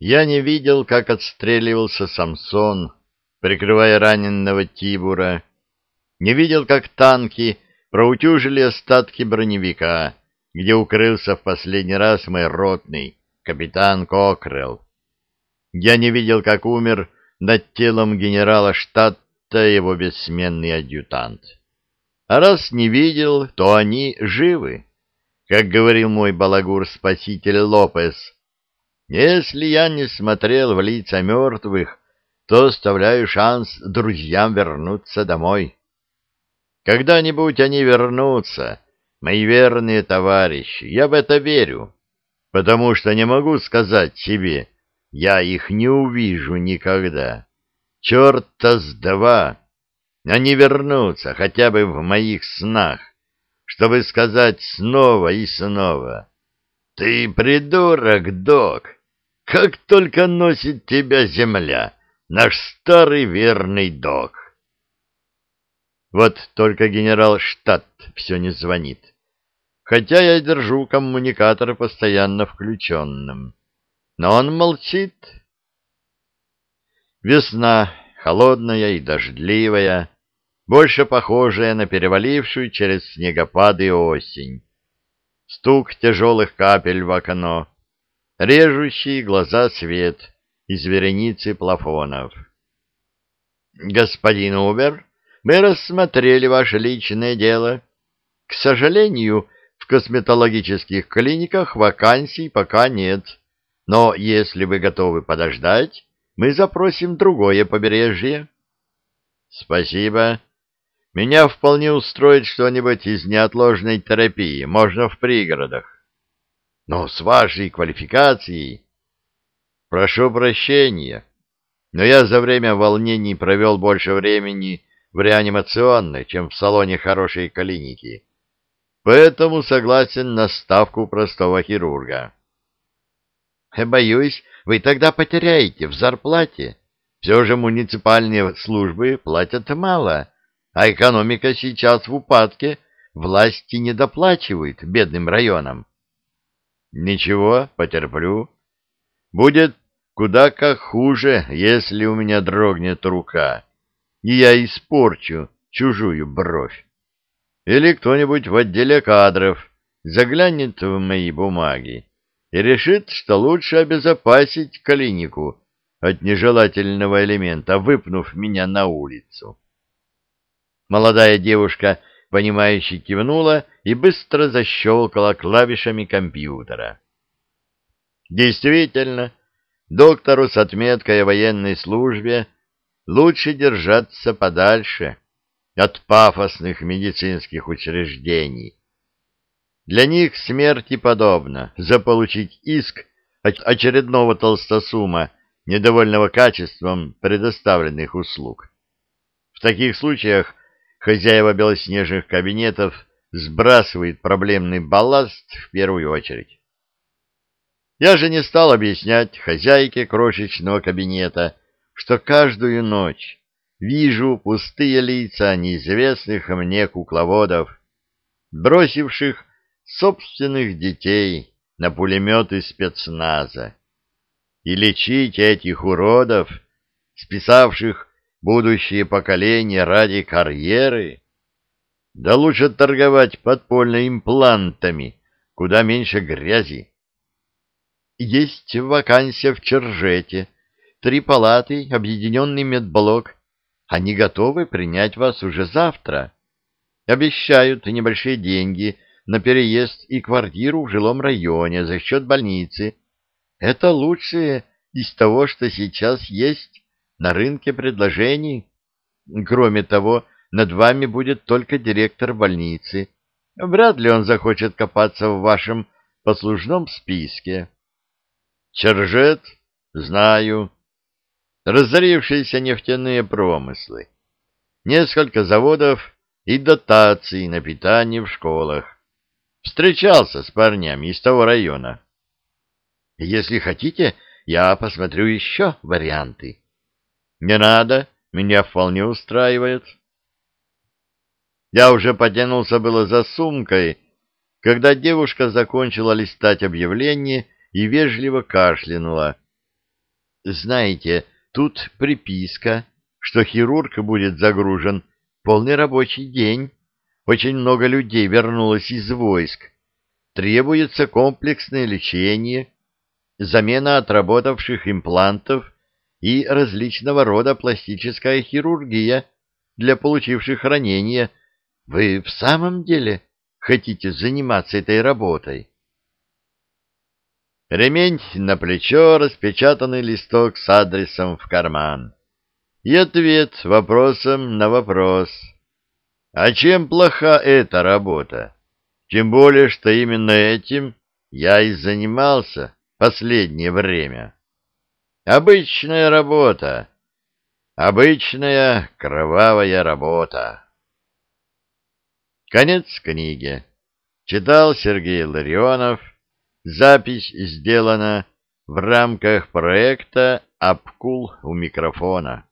Я не видел, как отстреливался Самсон, прикрывая раненого Тибура. Не видел, как танки проутюжили остатки броневика, где укрылся в последний раз мой ротный, капитан Кокрелл. Я не видел, как умер над телом генерала штата его бессменный адъютант. А раз не видел, то они живы. Как говорил мой балагур-спаситель Лопес, если я не смотрел в лица мертвых, то оставляю шанс друзьям вернуться домой. Когда-нибудь они вернутся, мои верные товарищи, я в это верю, потому что не могу сказать себе, я их не увижу никогда. Черт-то с два! Они вернутся хотя бы в моих снах, чтобы сказать снова и снова. Ты придурок, док! Как только носит тебя земля, наш старый верный док. Вот только генерал Штат все не звонит. Хотя я держу коммуникатор постоянно включенным. Но он молчит. Весна, холодная и дождливая, больше похожая на перевалившую через снегопады осень. Стук тяжелых капель в окно — режущий глаза свет из вереницы плафонов. «Господин Убер, мы рассмотрели ваше личное дело. К сожалению, в косметологических клиниках вакансий пока нет, но если вы готовы подождать, мы запросим другое побережье». «Спасибо. Меня вполне устроит что-нибудь из неотложной терапии, можно в пригородах». Но с вашей квалификацией... Прошу прощения, но я за время волнений провел больше времени в реанимационной, чем в салоне хорошей клиники. Поэтому согласен на ставку простого хирурга. Боюсь, вы тогда потеряете в зарплате. Все же муниципальные службы платят мало, а экономика сейчас в упадке, власти не доплачивают бедным районам. Ничего, потерплю. Будет куда как хуже, если у меня дрогнет рука, и я испорчу чужую бровь. Или кто-нибудь в отделе кадров заглянет в мои бумаги и решит, что лучше обезопасить клинику от нежелательного элемента, выпнув меня на улицу. Молодая девушка понимающе кивнула и быстро защелкала клавишами компьютера. Действительно, доктору с отметкой о военной службе лучше держаться подальше от пафосных медицинских учреждений. Для них смерти подобно заполучить иск очередного толстосума, недовольного качеством предоставленных услуг. В таких случаях хозяева белоснежных кабинетов сбрасывают проблемный балласт в первую очередь. Я же не стал объяснять хозяйке крошечного кабинета, что каждую ночь вижу пустые лица неизвестных мне кукловодов, бросивших собственных детей на пулеметы спецназа. И лечить этих уродов, списавших будущее поколение ради карьеры? Да лучше торговать подпольно имплантами, куда меньше грязи. Есть вакансия в Чержете, три палаты, объединенный медблок. Они готовы принять вас уже завтра. Обещают небольшие деньги на переезд и квартиру в жилом районе за счет больницы. Это лучшее из того, что сейчас есть на рынке предложений. Кроме того, над вами будет только директор больницы. Вряд ли он захочет копаться в вашем послужном списке. Чержет? Знаю. Разорившиеся нефтяные промыслы. Несколько заводов и дотаций на питание в школах. Встречался с парнями из того района. Если хотите, я посмотрю еще варианты. Не надо, меня вполне устраивает. Я уже потянулся было за сумкой, когда девушка закончила листать объявление и вежливо кашлянула, Знаете, тут приписка, что хирург будет загружен полный рабочий день. Очень много людей вернулось из войск. Требуется комплексное лечение, замена отработавших имплантов и различного рода пластическая хирургия для получивших ранения. Вы в самом деле хотите заниматься этой работой? Ремень на плечо, распечатанный листок с адресом в карман. И ответ вопросом на вопрос. А чем плоха эта работа? Тем более, что именно этим я и занимался последнее время. Обычная работа. Обычная кровавая работа. Конец книги. Читал Сергей Ларионов. Запись сделана в рамках проекта «Обкул у микрофона».